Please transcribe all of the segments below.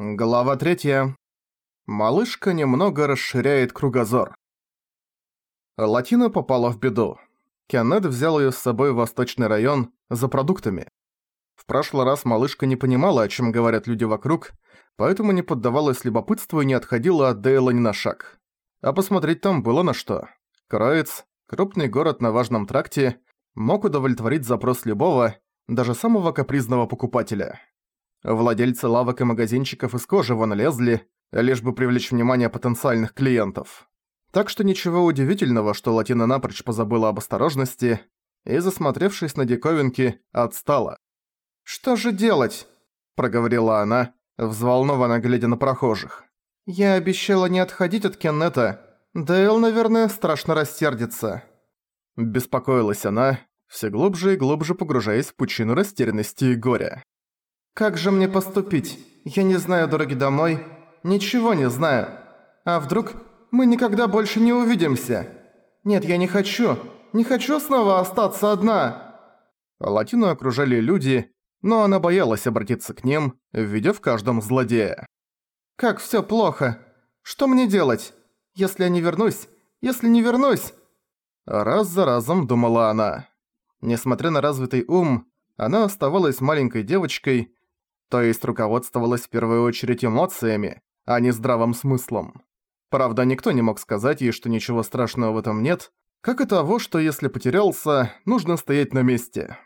Глава 3. Малышка немного расширяет кругозор. Латина попала в беду. Кеннет взял её с собой в восточный район за продуктами. В прошлый раз малышка не понимала, о чём говорят люди вокруг, поэтому не поддавалась любопытству и не отходила от Дейла ни на шаг. А посмотреть там было на что. Кроиц, крупный город на важном тракте, мог удовлетворить запрос любого, даже самого капризного покупателя. Владельцы лавок и магазинчиков из кожи вон лезли, лишь бы привлечь внимание потенциальных клиентов. Так что ничего удивительного, что Латина напрочь позабыла об осторожности и, засмотревшись на диковинки, отстала. «Что же делать?» – проговорила она, взволнованно глядя на прохожих. «Я обещала не отходить от Кеннета. Дейл, наверное, страшно рассердится». Беспокоилась она, все глубже и глубже погружаясь в пучину растерянности и горя. «Как же мне поступить? Я не знаю дороги домой. Ничего не знаю. А вдруг мы никогда больше не увидимся? Нет, я не хочу. Не хочу снова остаться одна!» Латину окружали люди, но она боялась обратиться к ним, видя в каждом злодея. «Как всё плохо! Что мне делать? Если я не вернусь? Если не вернусь?» Раз за разом думала она. Несмотря на развитый ум, она оставалась маленькой девочкой, то есть руководствовалась в первую очередь эмоциями, а не здравым смыслом. Правда, никто не мог сказать ей, что ничего страшного в этом нет, как и того, что если потерялся, нужно стоять на месте.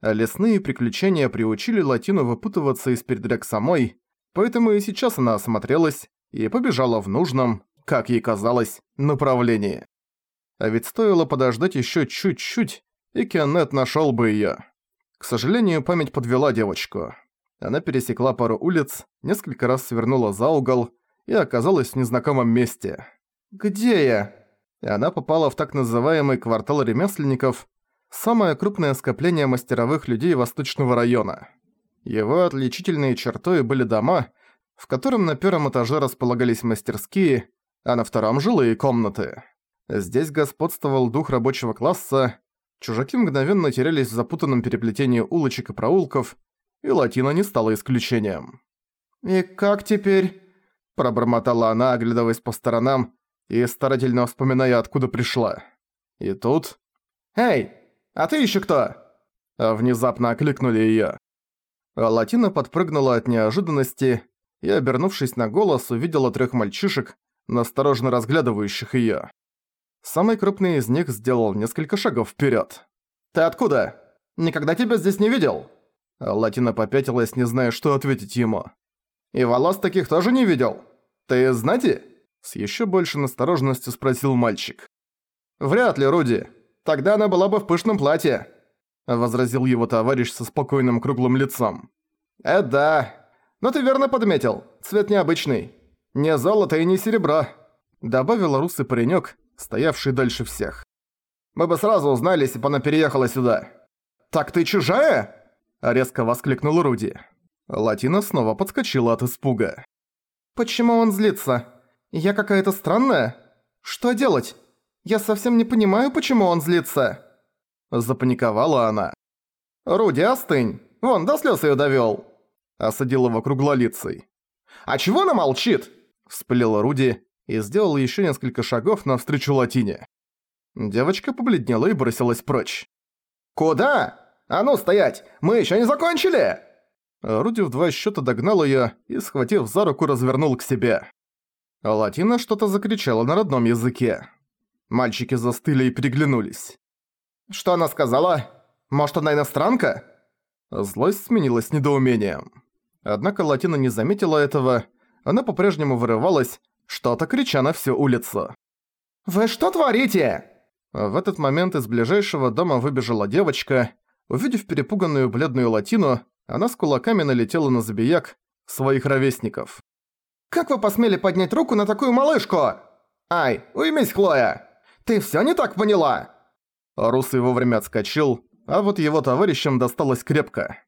лесные приключения приучили Латину выпутываться из передряг самой, поэтому и сейчас она осмотрелась и побежала в нужном, как ей казалось, направлении. А ведь стоило подождать еще чуть-чуть, и Кеннет нашел бы ее. К сожалению, память подвела девочку. Она пересекла пару улиц, несколько раз свернула за угол и оказалась в незнакомом месте. «Где я?» И она попала в так называемый квартал ремесленников, самое крупное скопление мастеровых людей Восточного района. Его отличительные чертой были дома, в котором на первом этаже располагались мастерские, а на втором – жилые комнаты. Здесь господствовал дух рабочего класса, чужаки мгновенно терялись в запутанном переплетении улочек и проулков, и Латина не стала исключением. «И как теперь?» – пробормотала она, оглядываясь по сторонам и старательно вспоминая, откуда пришла. И тут... «Эй, а ты ещё кто?» Внезапно окликнули её. Латина подпрыгнула от неожиданности и, обернувшись на голос, увидела трёх мальчишек, настороженно разглядывающих её. Самый крупный из них сделал несколько шагов вперёд. «Ты откуда? Никогда тебя здесь не видел!» Латина попятилась, не зная, что ответить ему. «И волос таких тоже не видел? Ты знаете?» С ещё больше настороженностью спросил мальчик. «Вряд ли, Руди. Тогда она была бы в пышном платье», — возразил его товарищ со спокойным круглым лицом. «Э, да. Но ты верно подметил. Цвет необычный. Не золото и не серебро», — добавил русый паренёк, стоявший дальше всех. «Мы бы сразу узнали, если бы она переехала сюда». «Так ты чужая?» Резко воскликнул Руди. Латина снова подскочила от испуга. «Почему он злится? Я какая-то странная? Что делать? Я совсем не понимаю, почему он злится!» Запаниковала она. «Руди, остынь! Вон, до слез её довёл!» Осадил его круглолицей. «А чего она молчит?» Всплел Руди и сделал ещё несколько шагов навстречу Латине. Девочка побледнела и бросилась прочь. «Куда?» «А ну, стоять! Мы ещё не закончили!» Руди в два счёта догнал её и, схватив за руку, развернул к себе. Латина что-то закричала на родном языке. Мальчики застыли и переглянулись. «Что она сказала? Может, она иностранка?» Злость сменилась недоумением. Однако Латина не заметила этого, она по-прежнему вырывалась, что-то крича на всю улицу. «Вы что творите?» В этот момент из ближайшего дома выбежала девочка, Увидев перепуганную бледную латину, она с кулаками налетела на забияк своих ровесников. «Как вы посмели поднять руку на такую малышку? Ай, уймись, Хлоя! Ты всё не так поняла?» Русый вовремя отскочил, а вот его товарищам досталось крепко.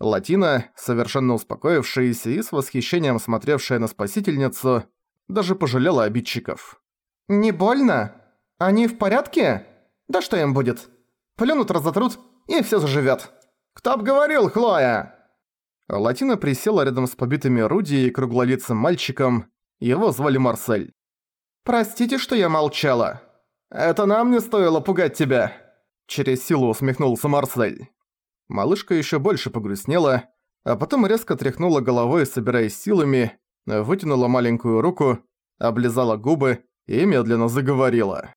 Латина, совершенно успокоившаяся и с восхищением смотревшая на спасительницу, даже пожалела обидчиков. «Не больно? Они в порядке? Да что им будет? Плюнут разотрут и все заживет. Кто б говорил, Хлоя?» Латина присела рядом с побитыми Руди и круглолицым мальчиком. Его звали Марсель. «Простите, что я молчала. Это нам не стоило пугать тебя!» Через силу усмехнулся Марсель. Малышка ещё больше погрустнела, а потом резко тряхнула головой, собираясь силами, вытянула маленькую руку, облизала губы и медленно заговорила.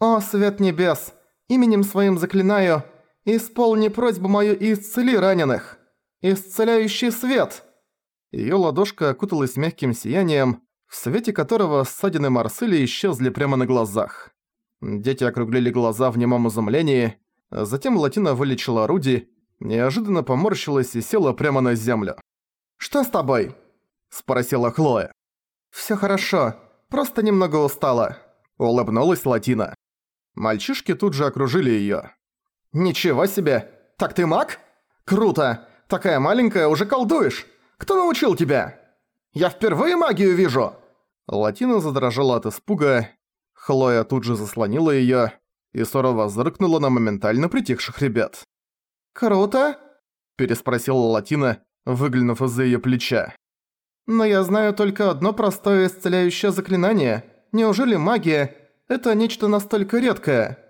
«О, свет небес! Именем своим заклинаю, исполни просьбу мою и исцели раненых! Исцеляющий свет!» Её ладошка окуталась мягким сиянием, в свете которого ссадины Марсели исчезли прямо на глазах. Дети округлили глаза в немом изумлении, затем Латина вылечила Руди, неожиданно поморщилась и села прямо на землю. «Что с тобой?» – спросила Хлоя. «Всё хорошо, просто немного устала», – улыбнулась Латина. Мальчишки тут же окружили её. «Ничего себе! Так ты маг? Круто! Такая маленькая, уже колдуешь! Кто научил тебя? Я впервые магию вижу!» Латина задрожала от испуга. Хлоя тут же заслонила её и сурово зыркнула на моментально притихших ребят. «Круто?» – переспросила Латина, выглянув из-за её плеча. «Но я знаю только одно простое исцеляющее заклинание. Неужели магия – это нечто настолько редкое?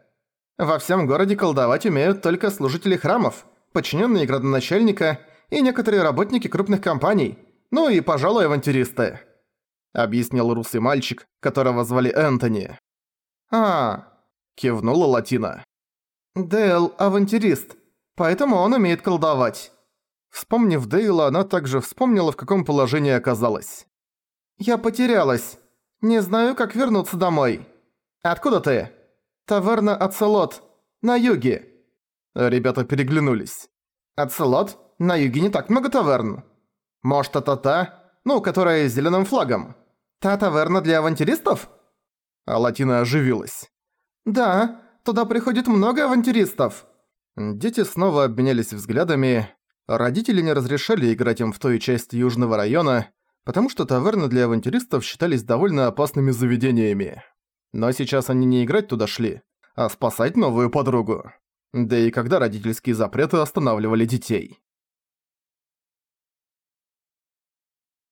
Во всем городе колдовать умеют только служители храмов, подчиненные градоначальника и некоторые работники крупных компаний, ну и, пожалуй, авантюристы», – объяснил русый мальчик, которого звали Энтони. «А, – кивнула Латина. «Дейл – авантюрист, поэтому он умеет колдовать». Вспомнив Дейла, она также вспомнила, в каком положении оказалась. «Я потерялась. Не знаю, как вернуться домой. Откуда ты?» «Таверна Ацелот. На юге». Ребята переглянулись. «Ацелот? На юге не так много таверн. Может, это та, ну, которая с зеленым флагом? Та таверна для авантюристов?» А Латина оживилась. «Да, туда приходит много авантюристов». Дети снова обменялись взглядами. Родители не разрешали играть им в той части Южного района, потому что таверны для авантюристов считались довольно опасными заведениями. Но сейчас они не играть туда шли, а спасать новую подругу. Да и когда родительские запреты останавливали детей.